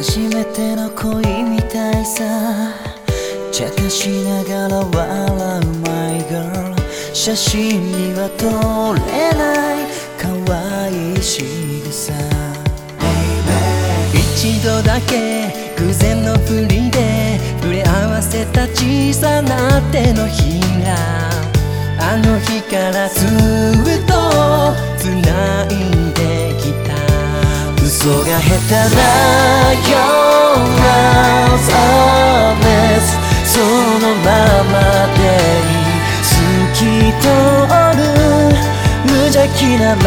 初めての恋みたいさ。茶化しながら笑う My girl 写真には撮れない。可愛い仕草。一度だけ偶然のふりで触れ合わせた小さな手のひら。あの日からずっと繋いできた。嘘が下手なそのままでいい透き通る無邪気な眼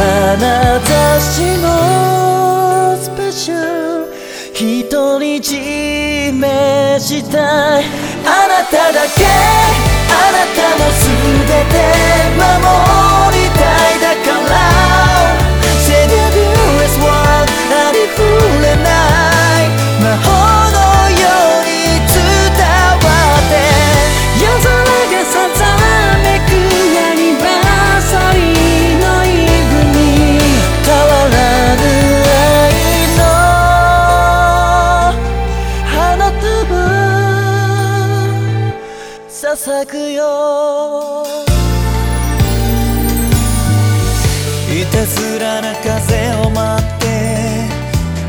差しもスペシャル。独り占めしたい。あなただけ。あなたの全て。守り捧ぐよいたずらな風を待って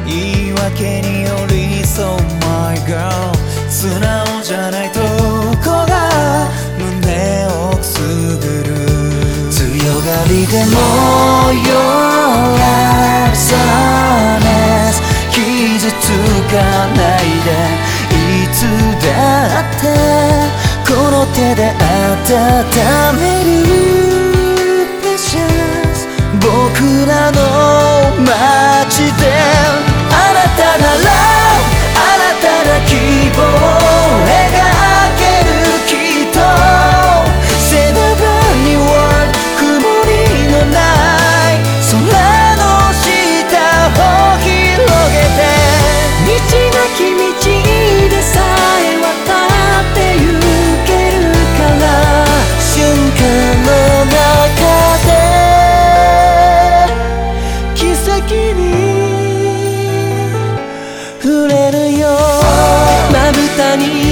言い訳に寄り添う My girl 素直じゃないとこが胸をくすぐる。強がりでも Your の手で温める Precious 僕らの前触れるよ。まぶたに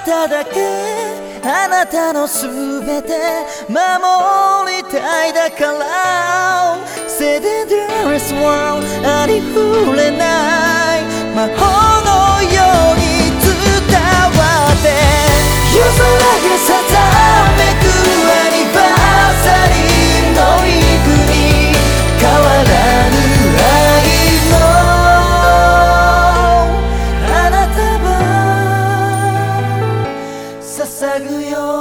ただけあなたのすべて守りたいだから。Say the dearest one ありふれない。魔法ぐよ。